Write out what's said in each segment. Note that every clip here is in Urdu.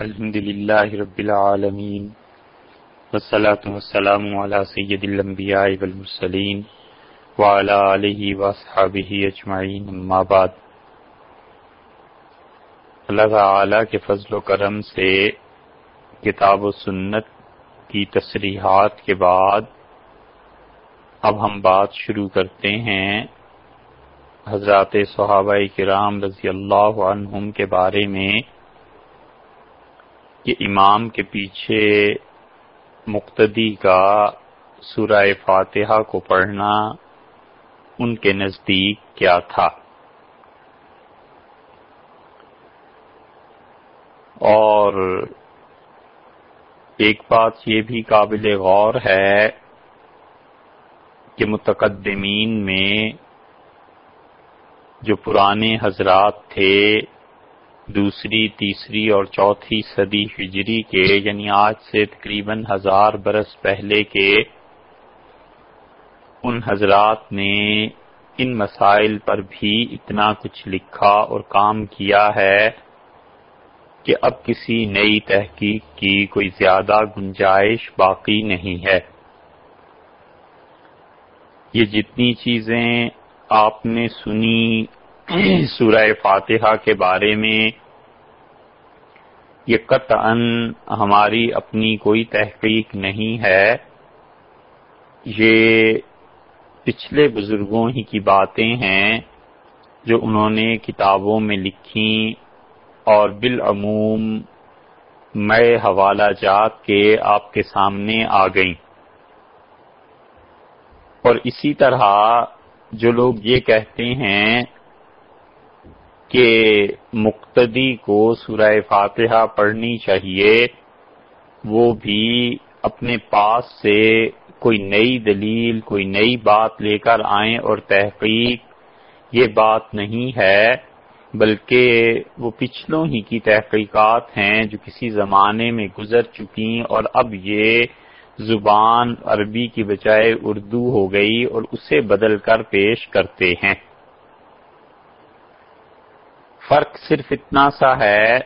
الحمد لله رب العالمين والصلاة والسلام على سيد الأنبياء والمرسلين وعلى آله وأصحابه أجمعين، أما بعد. اللہ تعالی کے فضل و کرم سے کتاب و سنت کی تصریحات کے بعد اب ہم بات شروع کرتے ہیں حضرات صحابہ کرام رضی اللہ عنہم کے بارے میں کہ امام کے پیچھے مقتدی کا سورہ فاتحہ کو پڑھنا ان کے نزدیک کیا تھا۔ اور ایک بات یہ بھی قابل غور ہے کہ متقدمین میں جو پرانے حضرات تھے دوسری، تیسری اور چوتھی صدی ہجری کے یعنی آج سے تقریباً ہزار برس پہلے کے، ان حضرات نے ان مسائل پر بھی اتنا کچھ لکھا اور کام کیا ہے کہ اب کسی نئی تحقیق کی کوئی زیادہ گنجائش باقی نہیں ہے۔ یہ جتنی چیزیں آپ نے سنی سورہ فاتحہ کے بارے میں یہ قطعا ہماری اپنی کوئی تحقیق نہیں ہے۔ یہ پچھلے بزرگوں ہی کی باتیں ہیں جو انہوں نے کتابوں میں لکھی اور بالعموم میں حوالہ جات کے آپ کے سامنے آ گئیں۔ اور اسی طرح جو لوگ یہ کہتے ہیں کہ مقتدی کو سورہ فاتحہ پڑھنی چاہیے، وہ بھی اپنے پاس سے کوئی نئی دلیل، کوئی نئی بات لے کر آئیں اور تحقیق، یہ بات نہیں ہے، بلکہ وہ پچھلوں ہی کی تحقیقات ہیں جو کسی زمانے میں گزر چکی اور اب یہ زبان عربی کی بجائے اردو ہو گئی اور اسے بدل کر پیش کرتے ہیں۔ فرق صرف اتنا سا ہے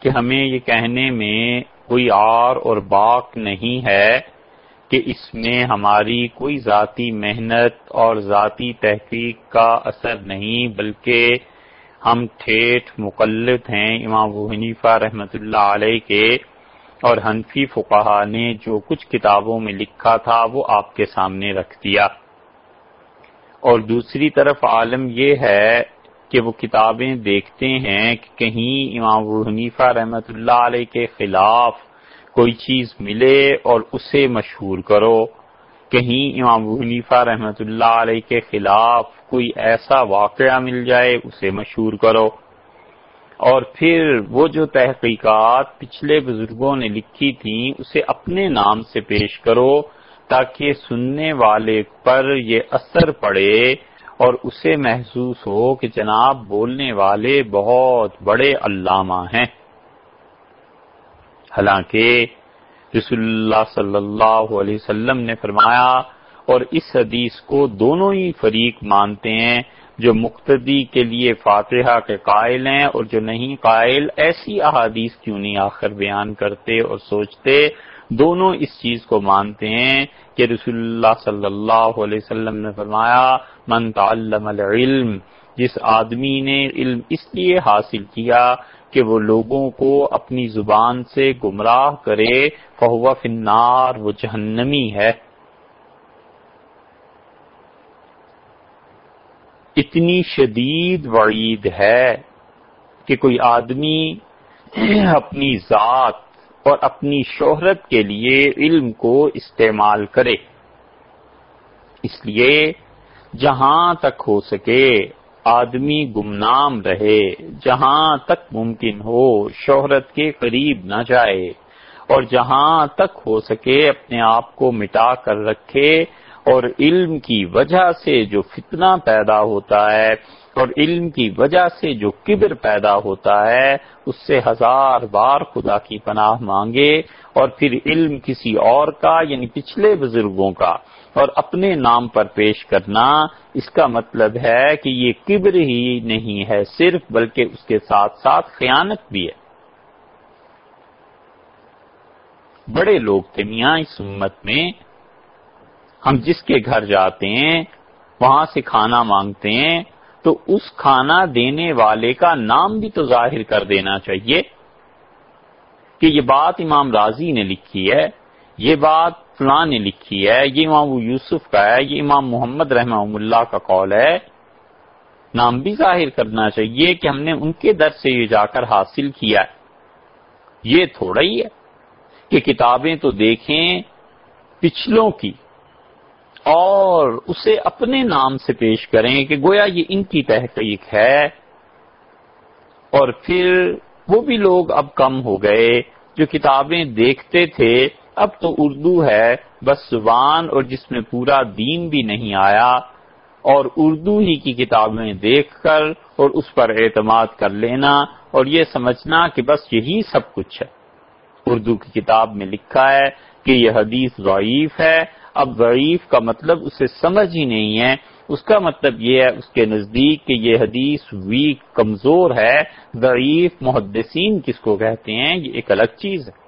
کہ ہمیں یہ کہنے میں کوئی آر اور باق نہیں ہے کہ اس میں ہماری کوئی ذاتی محنت اور ذاتی تحقیق کا اثر نہیں، بلکہ ہم ٹھیٹ مقلد ہیں۔ امام ابو حنیفہ رحمۃ اللہ علیہ کے اور حنفی فقہ نے جو کچھ کتابوں میں لکھا تھا وہ آپ کے سامنے رکھ دیا۔ اور دوسری طرف عالم یہ ہے کہ وہ کتابیں دیکھتے ہیں کہ کہیں امام ابو حنیفہ رحمۃ اللہ علیہ کے خلاف کوئی چیز ملے اور اسے مشہور کرو۔ کہیں امام ابو حنیفہ رحمۃ اللہ علیہ کے خلاف کوئی ایسا واقعہ مل جائے، اسے مشہور کرو۔ اور پھر وہ جو تحقیقات پچھلے بزرگوں نے لکھی تھیں، اسے اپنے نام سے پیش کرو تاکہ سننے والے پر یہ اثر پڑے۔ اور اسے محسوس ہو کہ جناب بولنے والے بہت بڑے علامہ ہیں۔ حالانکہ رسول اللہ صلی اللہ علیہ وسلم نے فرمایا، اور اس حدیث کو دونوں ہی فریق مانتے ہیں، جو مقتدی کے لیے فاتحہ کے قائل ہیں اور جو نہیں قائل، ایسی احادیث کیوں نہیں آخر بیان کرتے اور سوچتے دونوں اس چیز کو مانتے ہیں کہ رسول اللہ صلی اللہ علیہ وسلم نے فرمایا، من تعلم العلم جس آدمی نے علم اس لیے حاصل کیا کہ وہ لوگوں کو اپنی زبان سے گمراہ کرے، فہو فنار وہ جہنمی ہے۔ اتنی شدید وعید ہے کہ کوئی آدمی اپنی ذات اور اپنی شہرت کے لیے علم کو استعمال کرے۔ اس لیے جہاں تک ہو سکے آدمی گمنام رہے، جہاں تک ممکن ہو شہرت کے قریب نہ جائے، اور جہاں تک ہو سکے اپنے آپ کو مٹا کر رکھے، اور علم کی وجہ سے جو فتنہ پیدا ہوتا ہے اور علم کی وجہ سے جو کبر پیدا ہوتا ہے، اس سے ہزار بار خدا کی پناہ مانگے اور پھر علم کسی اور کا یعنی پچھلے بزرگوں کا۔ اور اپنے نام پر پیش کرنا، اس کا مطلب ہے کہ یہ کبر ہی نہیں ہے صرف، بلکہ اس کے ساتھ ساتھ خیانت بھی ہے۔ بڑے لوگ تھے میاں اس امت میں۔ ہم جس کے گھر جاتے ہیں، وہاں سے کھانا مانگتے ہیں۔ تو اس کھانا دینے والے کا نام بھی تو ظاہر کر دینا چاہیے کہ یہ بات امام راضی نے لکھی ہے، یہ بات فلاں نے لکھی ہے، یہ امام یوسف کا ہے، یہ امام محمد رحمہ اللہ کا قول ہے۔ نام بھی ظاہر کرنا چاہیے کہ ہم نے ان کے در سے یہ جا کر حاصل کیا ہے۔ یہ تھوڑا ہی ہے کہ کتابیں تو دیکھیں پچھلوں کی۔ اور اسے اپنے نام سے پیش کریں کہ گویا یہ ان کی تحقیق ہے۔ اور پھر وہ بھی لوگ اب کم ہو گئے جو کتابیں دیکھتے تھے۔ اب تو اردو ہے، بس زبان اور جس میں پورا دین بھی نہیں آیا۔ اور اردو ہی کی کتابیں دیکھ کر اور اس پر اعتماد کر لینا اور یہ سمجھنا کہ بس یہی سب کچھ ہے۔ اردو کی کتاب میں لکھا ہے کہ یہ حدیث ضعیف ہے۔ اب ضعیف کا مطلب اسے سمجھ ہی نہیں ہے۔ اس کا مطلب یہ ہے، اس کے نزدیک کہ یہ حدیث ویک کمزور ہے۔ ضعیف محدثین کس کو کہتے ہیں؟ یہ ایک الگ چیز ہے۔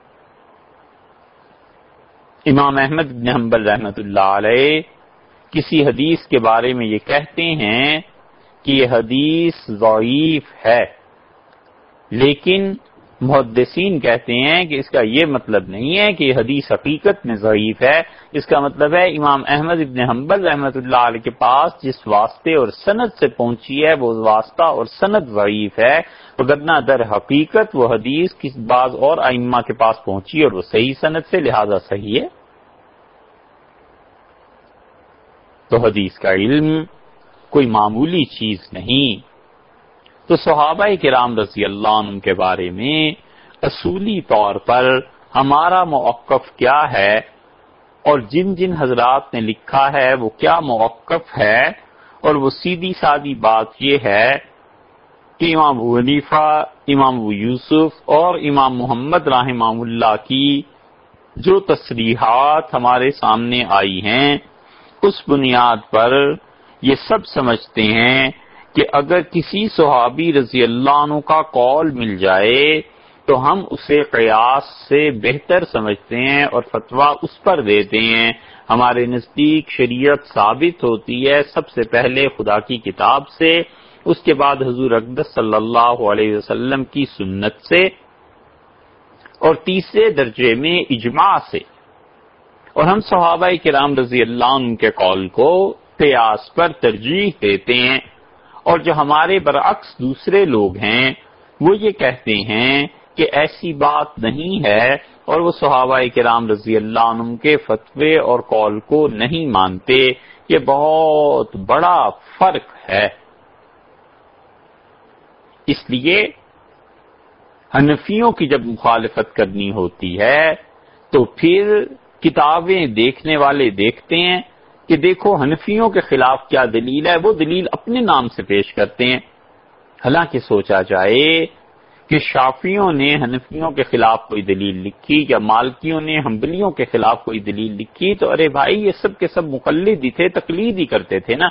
امام احمد بن حنبل رحمت اللہ علیہ کسی حدیث کے بارے میں یہ کہتے ہیں کہ یہ حدیث ضعیف ہے، لیکن محدثین کہتے ہیں کہ اس کا یہ مطلب نہیں ہے کہ یہ حدیث حقیقت میں ضعیف ہے۔ اس کا مطلب ہے امام احمد ابن حنبل رحمۃ اللہ علیہ کے پاس جس واسطے اور سند سے پہنچی ہے، وہ واسطہ اور سند ضعیف ہے۔ گدنا در حقیقت وہ حدیث کس بعض اور ائمہ کے پاس پہنچی اور وہ صحیح سند سے، لہذا صحیح ہے۔ تو حدیث کا علم کوئی معمولی چیز نہیں۔ تو صحابہ کرام رضی اللہ عنہ کے بارے میں اصولی طور پر ہمارا موقف کیا ہے اور جن جن حضرات نے لکھا ہے وہ کیا موقف ہے اور وہ سیدھی سادی بات یہ ہے کہ امام حنیفہ، امام یوسف اور امام محمد رحمہ اللہ کی جو تصریحات ہمارے سامنے آئی ہیں، اس بنیاد پر یہ سب سمجھتے ہیں کہ اگر کسی صحابی رضی اللہ عنہ کا قول مل جائے تو ہم اسے قیاس سے بہتر سمجھتے ہیں اور فتویٰ اس پر دیتے ہیں۔ ہمارے نزدیک شریعت ثابت ہوتی ہے سب سے پہلے خدا کی کتاب سے، اس کے بعد حضور اقدس صلی اللہ علیہ وسلم کی سنت سے، اور تیسرے درجے میں اجماع سے۔ اور ہم صحابہ کرام رضی اللہ عنہ کے قول کو قیاس پر ترجیح دیتے ہیں۔ اور جو ہمارے برعکس دوسرے لوگ ہیں، وہ یہ کہتے ہیں کہ ایسی بات نہیں ہے اور وہ صحابہ کرام رضی اللہ عنہ کے فتوے اور قول کو نہیں مانتے۔ یہ بہت بڑا فرق ہے۔ اس لیے حنفیوں کی جب مخالفت کرنی ہوتی ہے تو پھر کتابیں دیکھنے والے دیکھتے ہیں۔ کہ دیکھو حنفیوں کے خلاف کیا دلیل ہے، وہ دلیل اپنے نام سے پیش کرتے ہیں۔ حالانکہ سوچا جائے کہ شافیوں نے حنفیوں کے خلاف کوئی دلیل لکھی یا مالکیوں نے ہمبلیوں کے خلاف کوئی دلیل لکھی تو ارے بھائی، یہ سب کے سب مقلد ہی تھے، تقلید ہی کرتے تھے نا۔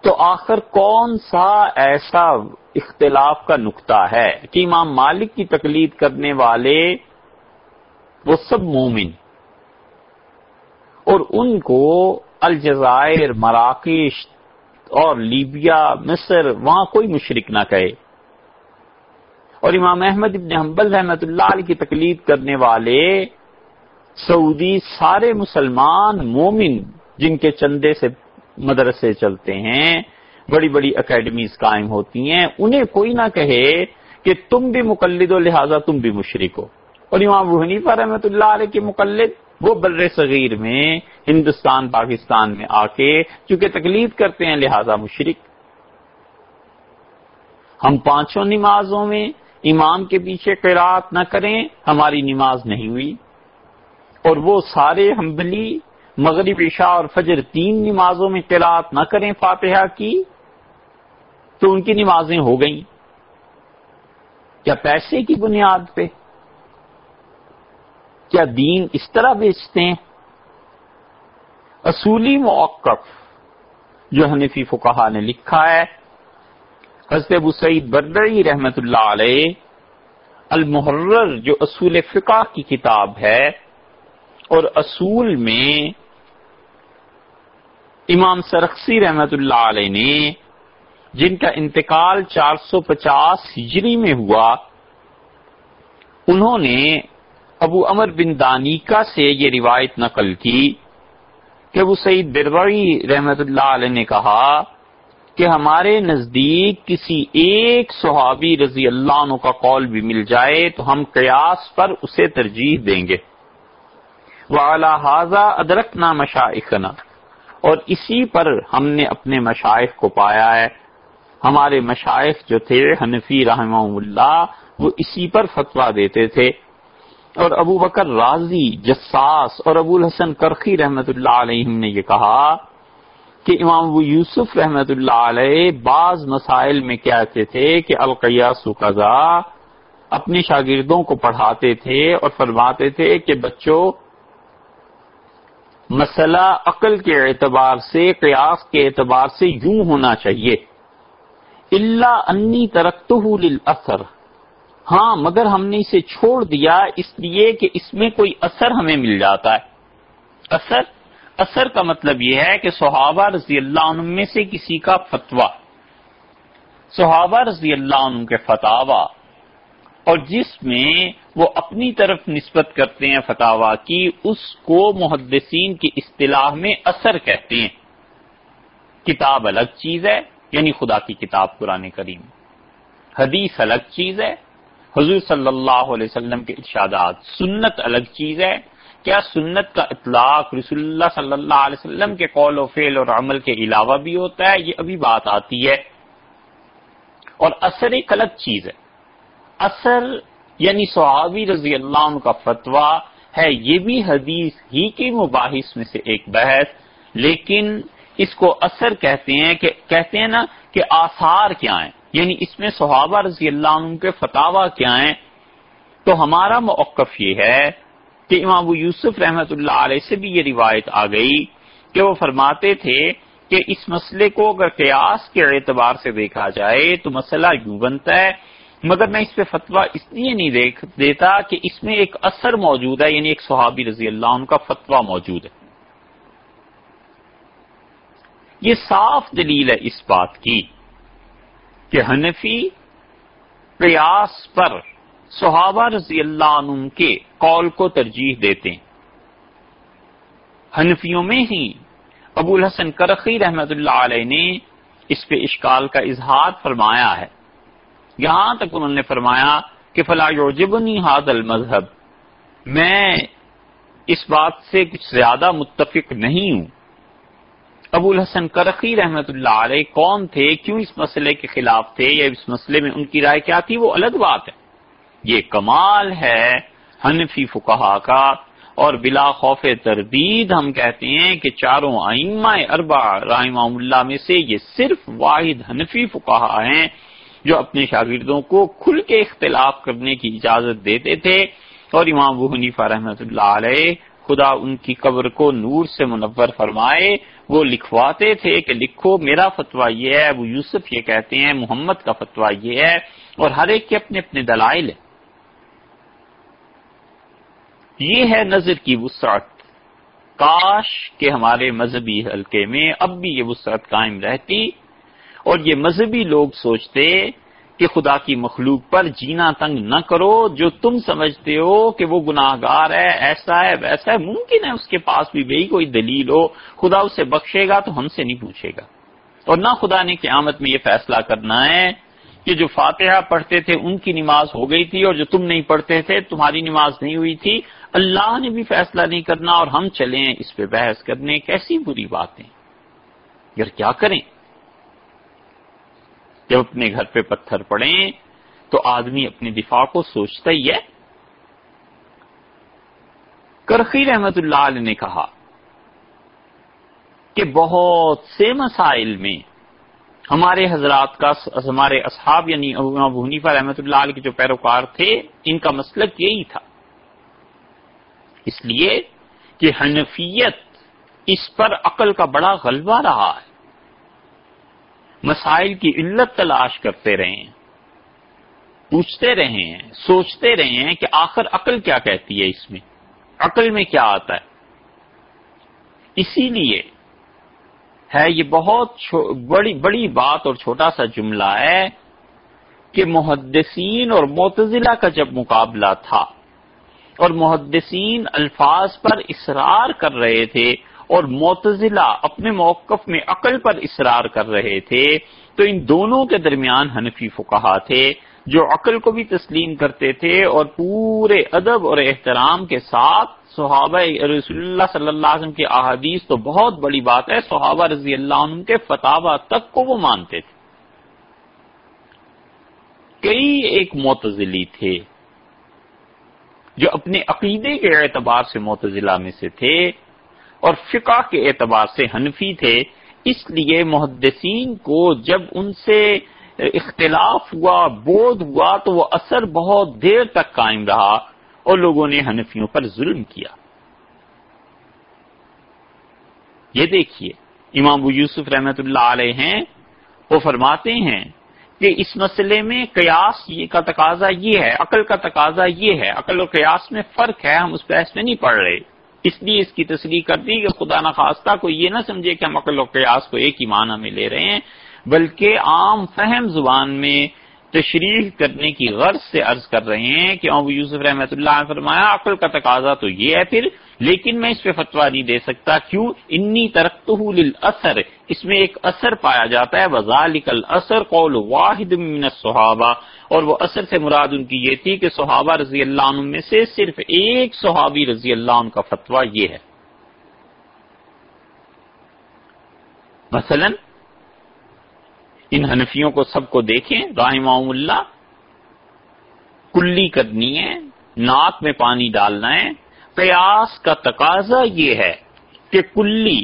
تو آخر کون سا ایسا اختلاف کا نقطہ ہے کہ امام مالک کی تقلید کرنے والے وہ سب مومن اور ان کو الجزائر، مراکش اور لیبیا، مصر، وہاں کوئی مشرق نہ کہے۔ اور امام احمد ابن حنبل رحمت اللہ علیہ کی تقلید کرنے والے سعودی سارے مسلمان مومن جن کے چندے سے مدرسے چلتے ہیں، بڑی بڑی اکیڈمیز قائم ہوتی ہیں، انہیں کوئی نہ کہے کہ تم بھی مقلد ہو، لہذا تم بھی مشرق ہو۔ اور امام حنیفہ رحمت اللہ علیہ کے مقلد، وہ بر صغیر میں، ہندوستان، پاکستان میں آ کے چونکہ تکلیف کرتے ہیں، لہذا مشرق ہم پانچوں نمازوں میں امام کے پیچھے قرات نہ کریں، ہماری نماز نہیں ہوئی۔ اور وہ سارے ہمبلی مغرب عشاء اور فجر تین نمازوں میں قرات نہ کریں فاتحہ کی، تو ان کی نمازیں ہو گئیں۔ کیا پیسے کی بنیاد پہ؟ کیا دین اس طرح بیچتے ہیں؟ اصولی موقف جو حنفی فقہ نے لکھا ہے، حضرت ابو سعید بردری رحمت اللہ علیہ، المحرر جو اصول فقہ کی کتاب ہے، اور اصول میں امام سرخسی رحمت اللہ علیہ نے، جن کا انتقال چار سو پچاس ہجری میں ہوا، انہوں نے ابو امر بن دانیکا سے یہ روایت نقل کی کہ ابو سعید بربری رحمت اللہ علیہ نے کہا کہ ہمارے نزدیک کسی ایک صحابی رضی اللہ عنہ کا قول بھی مل جائے تو ہم قیاس پر اسے ترجیح دیں گے۔ وہ حاضہ ادرک نا مشائقنا اور اسی پر ہم نے اپنے مشائق کو پایا ہے۔ ہمارے مشائق جو تھے، حنفی رحمہ اللہ، وہ اسی پر فتوا دیتے تھے۔ اور ابو بکر راضی، جساس اور ابو الحسن کرخی رحمت اللہ علیہ نے یہ کہا کہ امام ابو یوسف رحمت اللہ علیہ بعض مسائل میں کہتے تھے کہ القیاس قضا اپنے شاگردوں کو پڑھاتے تھے اور فرماتے تھے کہ بچوں، مسئلہ عقل کے اعتبار سے، قیاس کے اعتبار سے یوں ہونا چاہیے۔ اللہ انی ترقت اثر ہاں مگر ہم نے اسے چھوڑ دیا، اس لیے کہ اس میں کوئی اثر ہمیں مل جاتا ہے۔ اثر؟ اثر کا مطلب یہ ہے کہ صحابہ رضی اللہ عنہ میں سے کسی کا فتویٰ۔ صحابہ رضی اللہ عنہ کے فتوا اور جس میں وہ اپنی طرف نسبت کرتے ہیں فتح کی، اس کو محدثین کی اصطلاح میں اثر کہتے ہیں۔ کتاب الگ چیز ہے یعنی خدا کی کتاب قرآن کریم۔ حدیث الگ چیز ہے حضور صلی اللہ علیہ وسلم کے ارشادات۔ سنت الگ چیز ہے۔ کیا سنت کا اطلاق رسول اللہ صلی اللہ علیہ وسلم کے قول و فعل اور عمل کے علاوہ بھی ہوتا ہے؟ یہ ابھی بات آتی ہے۔ اور اثر ایک الگ چیز ہے۔ اثر یعنی صحابی رضی اللہ عنہ کا فتویٰ ہے۔ یہ بھی حدیث ہی کی مباحث میں سے ایک بحث۔ لیکن اس کو اثر کہتے ہیں کہ کہتے ہیں نا کہ آثار کیا ہیں۔ یعنی اس میں صحابہ رضی اللہ عنہ کے فتوا کیا ہیں؟ تو ہمارا موقف یہ ہے کہ امام ابو یوسف رحمت اللہ علیہ سے بھی یہ روایت آ گئی کہ وہ فرماتے تھے کہ اس مسئلے کو اگر قیاس کے اعتبار سے دیکھا جائے تو مسئلہ یوں بنتا ہے، مگر میں اس پہ فتویٰ اس لیے نہیں دیکھ دیتا کہ اس میں ایک اثر موجود ہے یعنی ایک صحابی رضی اللہ عنہ کا فتویٰ موجود ہے۔ یہ صاف دلیل ہے اس بات کی۔ کہ حنفی قیاس پر صحابہ رضی اللہ عنہ کے قول کو ترجیح دیتے ہیں۔ حنفیوں میں ہی ابو الحسن کرخی رحمت اللہ علیہ نے اس پہ اشکال کا اظہار فرمایا ہے۔ یہاں تک انہوں نے فرمایا کہ فلاں یوجبنی حاد المذہب۔ میں اس بات سے کچھ زیادہ متفق نہیں ہوں۔ ابو الحسن کرخی رحمت اللہ علیہ کون تھے، کیوں اس مسئلے کے خلاف تھے یا اس مسئلے میں ان کی رائے کیا تھی؟ وہ الگ بات ہے۔ یہ کمال ہے حنفی فکہ کا اور بلا خوف تردید ہم کہتے ہیں کہ چاروں آئمہ اربا رحمہ اللہ میں سے یہ صرف واحد حنفی فکہ ہیں جو اپنے شاگردوں کو کھل کے اختلاف کرنے کی اجازت دیتے تھے۔ اور امام ابو حنیفہ رحمۃ اللہ علیہ خدا ان کی قبر کو نور سے منور فرمائے۔ وہ لکھواتے تھے کہ لکھو، میرا فتویٰ یہ ہے، ابو یوسف یہ کہتے ہیں، محمد کا فتویٰ یہ ہے اور ہر ایک کے اپنے اپنے دلائل ہیں۔ یہ ہے نظر کی وسعت۔ کاش کہ ہمارے مذہبی حلقے میں اب بھی یہ وسعت قائم رہتی اور یہ مذہبی لوگ سوچتے کہ خدا کی مخلوق پر جینا تنگ نہ کرو، جو تم سمجھتے ہو کہ وہ گناہ گار ہے، ایسا ہے، ویسا ہے، ممکن ہے اس کے پاس بھی بھائی کوئی دلیل ہو، خدا اسے بخشے گا تو ہم سے نہیں پوچھے گا۔ اور نہ خدا نے قیامت میں یہ فیصلہ کرنا ہے کہ جو فاتحہ پڑھتے تھے ان کی نماز ہو گئی تھی اور جو تم نہیں پڑھتے تھے، تمہاری نماز نہیں ہوئی تھی۔ اللہ نے بھی فیصلہ نہیں کرنا اور ہم چلیں اس پہ بحث کرنے۔ کیسی بری باتیں۔ یار کیا کریں؟ جب اپنے گھر پہ پتھر پڑیں تو آدمی اپنے دفاع کو سوچتا ہی ہے۔ کرخی رحمت اللہ علیہ نے کہا کہ بہت سے مسائل میں ہمارے حضرات کا ہمارے اصحاب یعنی حنیفہ رحمت اللہ علیہ کے جو پیروکار تھے، ان کا مسلک یہی تھا۔ اس لیے کہ حنفیت اس پر عقل کا بڑا غلبہ رہا ہے۔ مسائل کی علت تلاش کرتے رہے ہیں پوچھتے رہے ہیں سوچتے رہے ہیں کہ آخر عقل کیا کہتی ہے اس میں، عقل میں کیا آتا ہے۔ اسی لیے ہے یہ بہت بڑی بڑی بات اور چھوٹا سا جملہ ہے کہ محدثین اور معتزلہ کا جب مقابلہ تھا اور محدثین الفاظ پر اصرار کر رہے تھے اور معتزلہ اپنے موقف میں عقل پر اصرار کر رہے تھے، تو ان دونوں کے درمیان حنفی فکہ تھے جو عقل کو بھی تسلیم کرتے تھے اور پورے ادب اور احترام کے ساتھ صحابہ رسول اللہ صلی اللہ علیہ وسلم کی احادیث تو بہت بڑی بات ہے، صحابہ رضی اللہ عنہ کے فتح تک کو وہ مانتے تھے۔ کئی ایک معتزلی تھے جو اپنے عقیدے کے اعتبار سے معتزلہ میں سے تھے اور فقہ کے اعتبار سے حنفی تھے، اس لیے محدثین کو جب ان سے اختلاف ہوا، بودھ ہوا، تو وہ اثر بہت دیر تک قائم رہا اور لوگوں نے حنفیوں پر ظلم کیا۔ یہ دیکھیے، امام ابو یوسف رحمت اللہ علیہ ہیں، وہ فرماتے ہیں کہ اس مسئلے میں قیاس کا تقاضا یہ ہے، عقل کا تقاضا یہ ہے، عقل اور قیاس میں فرق ہے، ہم اس بحث میں نہیں پڑھ رہے۔ اس لیے اس کی تصریح کر دی کہ خدا نخواستہ کو یہ نہ سمجھے کہ ہم عقل و قیاس کو ایک ہی معنی میں لے رہے ہیں، بلکہ عام فہم زبان میں تشریح کرنے کی غرض سے عرض کر رہے ہیں کہ ابو یوسف رحمۃ اللہ نے فرمایا، عقل کا تقاضا تو یہ ہے پھر، لیکن میں اس پہ فتوا نہیں دے سکتا، کیوں؟ انی ترقت اثر اس میں ایک اثر پایا جاتا ہے وزالک اثر قول واحد من الصحابہ۔ اور وہ اثر سے مراد ان کی یہ تھی کہ صحابہ رضی اللہ عنہ میں سے صرف ایک صحابی رضی اللہ عنہ کا فتوا یہ ہے۔ مثلا ان حنفیوں کو سب کو دیکھیں رحمہ اللہ، کلی کرنی ہے ناک میں پانی ڈالنا ہے، قیاس کا تقاضا یہ ہے کہ کلی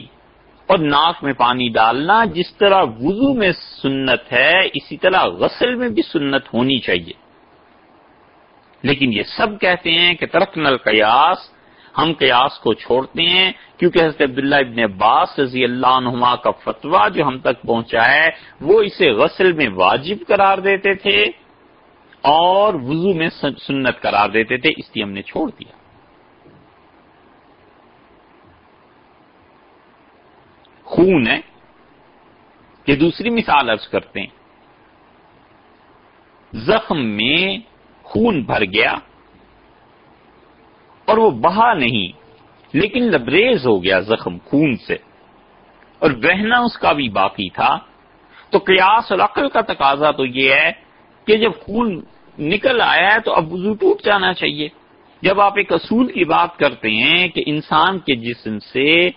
اور ناک میں پانی ڈالنا جس طرح وضو میں سنت ہے، اسی طرح غسل میں بھی سنت ہونی چاہیے۔ لیکن یہ سب کہتے ہیں کہ ترک نل قیاس ہم قیاس کو چھوڑتے ہیں، کیونکہ حضرت عبداللہ ابن عباس رضی اللہ عنہما کا فتویٰ جو ہم تک پہنچا ہے، وہ اسے غسل میں واجب قرار دیتے تھے اور وضو میں سنت قرار دیتے تھے، اس لیے ہم نے چھوڑ دیا۔ خون ہے، یہ دوسری مثال ارض کرتے ہیں۔ زخم میں خون بھر گیا اور وہ بہا نہیں، لیکن لبریز ہو گیا زخم خون سے۔ اور بہنا اس کا بھی باقی تھا۔ تو قیاس اور عقل کا تقاضا تو یہ ہے کہ جب خون نکل آیا ہے تو اب وضو ٹوٹ جانا چاہیے۔ جب آپ ایک اصول کی بات کرتے ہیں کہ انسان کے جسم سے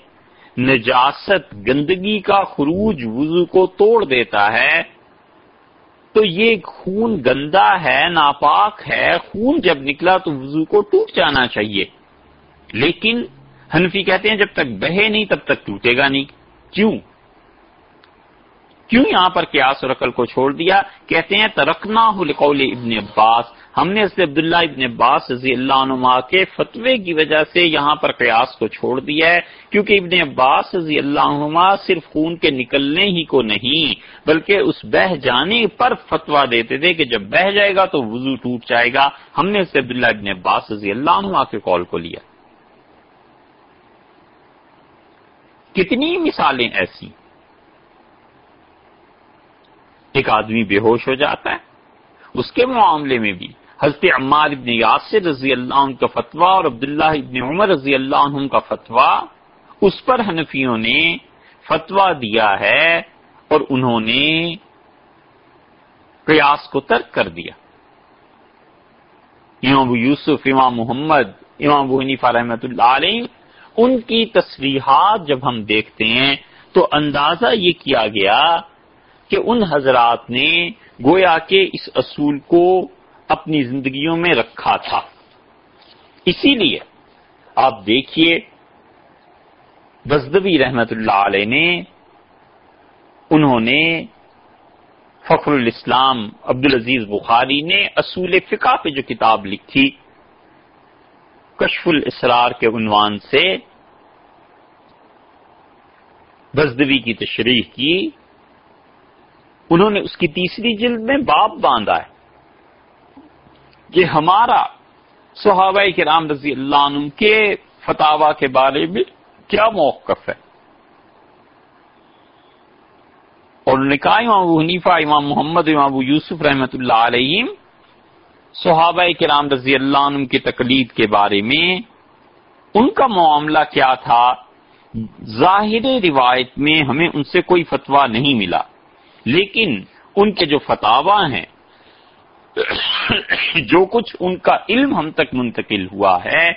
نجاست گندگی کا خروج وضو کو توڑ دیتا ہے۔ تو یہ خون گندا ہے، ناپاک ہے۔ خون جب نکلا تو وضو کو ٹوٹ جانا چاہیے۔ لیکن حنفی کہتے ہیں جب تک بہے نہیں تب تک ٹوٹے گا نہیں۔ کیوں؟ کیوں یہاں پر قیاس اور عقل کو چھوڑ دیا؟ کہتے ہیں ترکنا لقول ابن عباس۔ ہم نے اسے عبداللہ ابن عباس رضی اللہ عنہ کے فتوے کی وجہ سے یہاں پر قیاس کو چھوڑ دیا ہے، کیونکہ ابن عباس رضی اللہ عنہ صرف خون کے نکلنے ہی کو نہیں، بلکہ اس بہ جانے پر فتوا دیتے تھے کہ جب بہ جائے گا تو وضو ٹوٹ جائے گا۔ ہم نے اسے عبداللہ ابن عباس رضی اللہ عنہ کے کال کو لیا۔ کتنی مثالیں ایسی۔ ایک آدمی بے ہوش ہو جاتا ہے، اس کے معاملے میں بھی۔ حضرت عمار ابن یاسر رضی اللہ عنہ کا فتویٰ اور عبداللہ ابن عمر رضی اللہ عنہ کا فتویٰ، اس پر حنفیوں نے فتویٰ دیا ہے اور انہوں نے قیاس کو ترک کر دیا۔ امام ابو یوسف، امام محمد، امام ابو حنیفہ رحمۃ اللہ علیہ، ان کی تصریحات جب ہم دیکھتے ہیں تو اندازہ یہ کیا گیا کہ ان حضرات نے گویا کے اس اصول کو اپنی زندگیوں میں رکھا تھا۔ اسی لیے آپ دیکھیے، بزدوی رحمت اللہ علیہ نے، انہوں نے فخر الاسلام عبد العزیز بخاری نے اصول فقہ پہ جو کتاب لکھی، کشف الاسرار کے عنوان سے بزدوی کی تشریح کی۔ انہوں نے اس کی تیسری جلد میں باپ باندھا ہے۔ کہ ہمارا صحابہ کرام رضی اللہ عنہ کے فتوا کے بارے میں کیا موقف ہے؟ اور نے کہا امام ابو حنیفہ، امام محمد امام ابو یوسف رحمۃ اللہ علیہ صحابہ کرام رضی اللہ عنہ کی تقلید کے بارے میں ان کا معاملہ کیا تھا؟ ظاہر روایت میں ہمیں ان سے کوئی فتوا نہیں ملا، لیکن ان کے جو فتوا ہیں جو کچھ ان کا علم ہم تک منتقل ہوا ہے،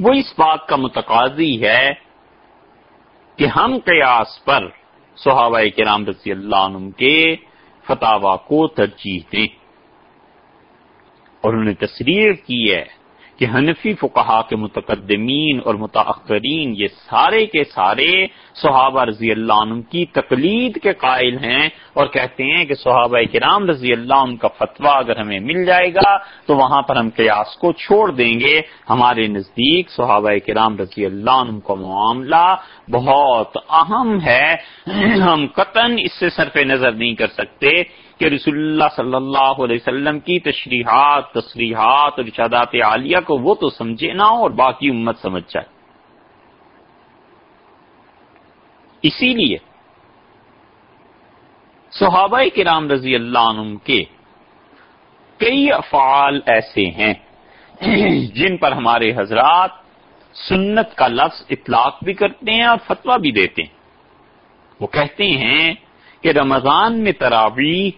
وہ اس بات کا متقاضی ہے کہ ہم قیاس پر صحابہ کرام رضی اللہ عنہ کے فتح کو ترجیح دیں۔ اور انہوں نے تصریح کی ہے کہ حنفی فقہا کے متقدمین اور متاثرین یہ سارے کے سارے صحابہ رضی اللہ عنہ کی تقلید کے قائل ہیں اور کہتے ہیں کہ صحابہ کرام رضی اللہ عنہ کا فتویٰ اگر ہمیں مل جائے گا تو وہاں پر ہم قیاس کو چھوڑ دیں گے۔ ہمارے نزدیک صحابہ کرام رضی اللہ عنہ کا معاملہ بہت اہم ہے۔ ہم قطن اس سے صرف نظر نہیں کر سکتے۔ کہ رسول اللہ صلی اللہ علیہ وسلم کی تشریحات، تصریحات اور ارشادات عالیہ کو وہ تو سمجھے نہ اور باقی امت سمجھ جائے۔ اسی لیے صحابہ کرام رضی اللہ عنہ کے کئی افعال ایسے ہیں جن پر ہمارے حضرات سنت کا لفظ اطلاق بھی کرتے ہیں اور فتویٰ بھی دیتے ہیں۔ وہ کہتے ہیں کہ رمضان میں تراویح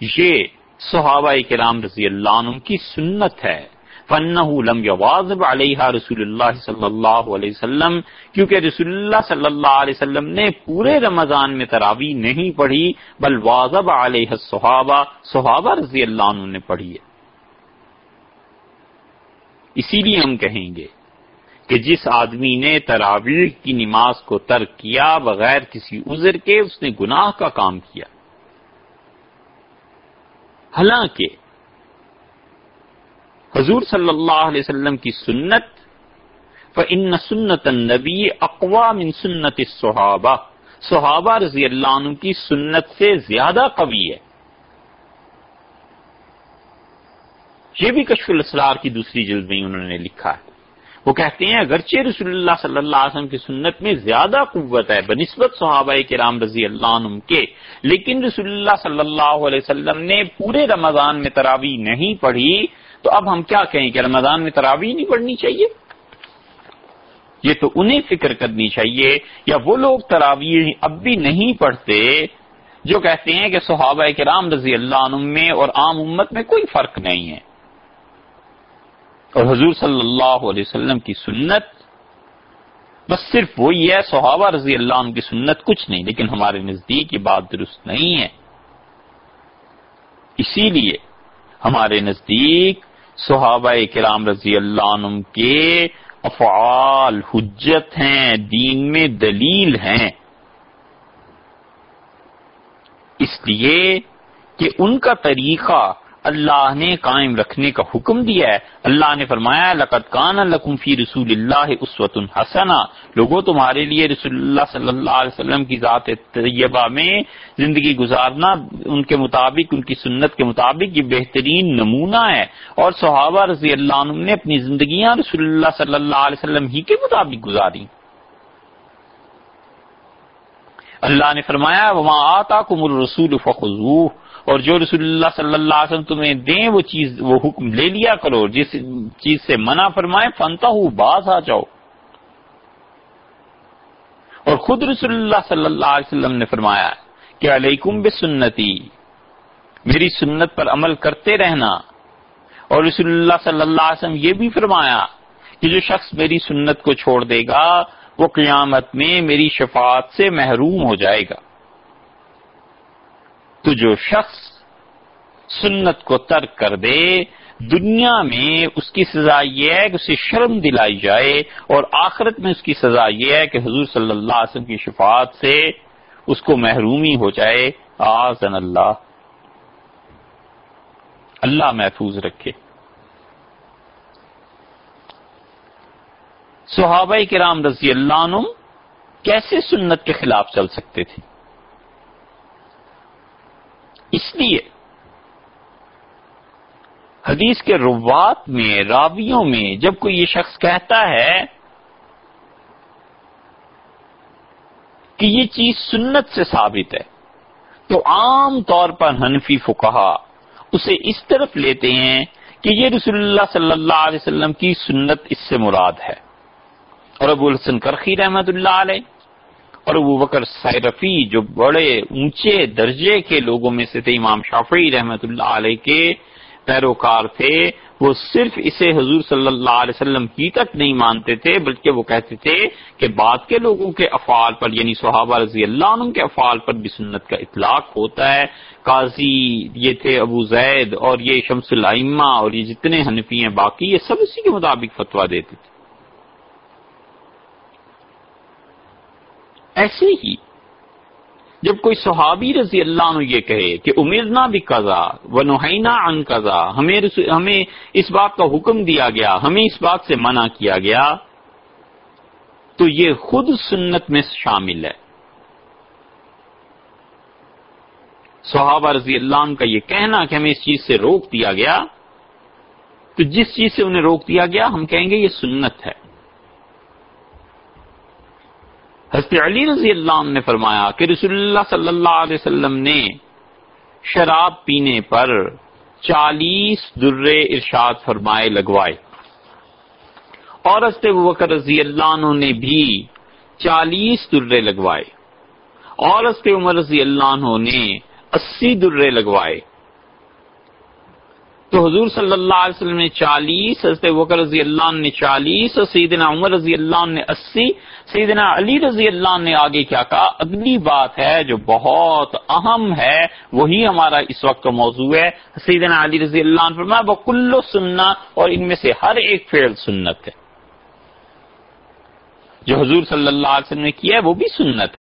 یہ صحابہ کرام رضی اللہ عنہ کی سنت ہے۔ فن لم واضب علیہ رسول اللہ صلی اللہ علیہ وسلم، کیونکہ رسول اللہ صلی اللہ علیہ وسلم نے پورے رمضان میں تراوی نہیں پڑھی، بل واضب علیہ صحابہ صحابہ رضی اللہ عنہ نے پڑھی ہے۔ اسی لیے ہم کہیں گے کہ جس آدمی نے تراویح کی نماز کو ترک کیا، بغیر کسی عذر کے اس نے گناہ کا کام کیا۔ حالانکہ حضور صلی اللہ علیہ وسلم کی سنت ان سنت النبی اقوام من سنت صحابہ صحابہ رضی اللہ عنہ کی سنت سے زیادہ قوی ہے۔ یہ بھی کشف الاسرار کی دوسری جلد میں انہوں نے لکھا ہے۔ وہ کہتے ہیں، اگرچہ رسول اللہ صلی اللہ علیہ وسلم کی سنت میں زیادہ قوت ہے، بنسبت صحابہ کرام رضی اللہ عنہ کے، لیکن رسول اللہ صلی اللہ علیہ وسلم نے پورے رمضان میں تراوی نہیں پڑھی، تو اب ہم کیا کہیں کہ رمضان میں تراوی نہیں پڑھنی چاہیے؟ یہ تو انہیں فکر کرنی چاہیے، یا وہ لوگ تراوی اب بھی نہیں پڑھتے جو کہتے ہیں کہ صحابہ کرام رضی اللہ عنہ میں اور عام امت میں کوئی فرق نہیں ہے۔ اور حضور صلی اللہ علیہ وسلم کی سنت، بس صرف وہی ہے، صحابہ رضی اللہ عنہ کی سنت کچھ نہیں، لیکن ہمارے نزدیک یہ بات درست نہیں ہے۔ اسی لیے ہمارے نزدیک صحابہ کرام رضی اللہ عنہ کے افعال حجت ہیں، دین میں دلیل ہیں۔ اس لیے کہ ان کا طریقہ اللہ نے قائم رکھنے کا حکم دیا ہے۔ اللہ نے فرمایا، لقد کان لکم فی رسول اللہ اسوت الحسنا لوگوں، تمہارے لیے رسول اللہ صلی اللہ علیہ وسلم کی ذات طیبہ میں زندگی گزارنا ان کے مطابق، ان کی سنت کے مطابق یہ بہترین نمونہ ہے۔ اور صحابہ رضی اللہ عنہ نے اپنی زندگیاں رسول اللہ صلی اللہ علیہ وسلم ہی کے مطابق گزاری۔ اللہ نے فرمایا، وما آتا کم الرسول فخذوه۔ اور جو رسول اللہ صلی اللہ علیہ وسلم تمہیں دیں، وہ چیز، وہ حکم لے لیا کرو جس چیز سے منع فرمائے فنتا ہو باز آ جاؤ۔ اور خود رسول اللہ صلی اللہ علیہ وسلم نے فرمایا کہ علیکم بسنتی، میری سنت پر عمل کرتے رہنا۔ اور رسول اللہ صلی اللہ علیہ وسلم یہ بھی فرمایا کہ جو شخص میری سنت کو چھوڑ دے گا، وہ قیامت میں میری شفاعت سے محروم ہو جائے گا۔ تو جو شخص سنت کو ترک کر دے، دنیا میں اس کی سزا یہ ہے کہ اسے شرم دلائی جائے اور آخرت میں اس کی سزا یہ ہے کہ حضور صلی اللہ علیہ وسلم کی شفاعت سے اس کو محرومی ہو جائے۔ آزن اللہ۔ اللہ محفوظ رکھے۔ صحابہ کرام رضی اللہ عنہ کیسے سنت کے خلاف چل سکتے تھے؟ اس لیے حدیث کے روات میں، راویوں میں جب کوئی یہ شخص کہتا ہے کہ یہ چیز سنت سے ثابت ہے، تو عام طور پر حنفی فکہ اسے اس طرف لیتے ہیں کہ یہ رسول اللہ صلی اللہ علیہ وسلم کی سنت اس سے مراد ہے۔ اور ابو الحسن کرخی رحمت اللہ علیہ اور ابو بکر سیرفی جو بڑے اونچے درجے کے لوگوں میں سے تھے، امام شافعی رحمت اللہ علیہ کے پیروکار تھے، وہ صرف اسے حضور صلی اللہ علیہ وسلم کی تک نہیں مانتے تھے، بلکہ وہ کہتے تھے کہ بعد کے لوگوں کے افعال پر یعنی صحابہ رضی اللہ عنہ کے افعال پر بھی سنت کا اطلاق ہوتا ہے۔ قاضی یہ تھے ابو زید اور یہ شمس العمہ اور یہ جتنے حنفی ہیں، باقی یہ سب اسی کے مطابق فتوا دیتے تھے۔ ایسے ہی جب کوئی صحابی رضی اللہ عنہ یہ کہے کہ امیرنا بھی قضا و نوحینا ان قضا ہمیں ہمیں اس بات کا حکم دیا گیا، ہمیں اس بات سے منع کیا گیا، تو یہ خود سنت میں شامل ہے۔ صحابہ رضی اللہ عنہ کا یہ کہنا کہ ہمیں اس چیز سے روک دیا گیا، تو جس چیز سے انہیں روک دیا گیا، ہم کہیں گے یہ سنت ہے۔ حضرت علی رضی اللہ عنہ نے فرمایا کہ رسول اللہ صلی اللہ علیہ وسلم نے شراب پینے پر چالیس درے ارشاد فرمائے، لگوائے۔ اور حضرت بکر رضی اللہ عنہ نے بھی چالیس درے لگوائے۔ اور حضرت عمر رضی اللہ عنہ نے اسی درے لگوائے۔ تو حضور صلی اللہ علیہ وسلم نے چالیس، حضرت وکر رضی اللہ عنہ نے چالیس، اور سیدنا عمر رضی اللہ عنہ نے اسی، سیدنا علی رضی اللہ عنہ نے آگے کیا کہا؟ اگلی بات ہے جو بہت اہم ہے، وہی ہمارا اس وقت کا موضوع ہے۔ سیدنا علی رضی اللہ عنہ فرمایا وہ کلو سننا اور ان میں سے ہر ایک فعل سنت ہے۔ جو حضور صلی اللہ علیہ وسلم نے کیا ہے، وہ بھی سنت ہے۔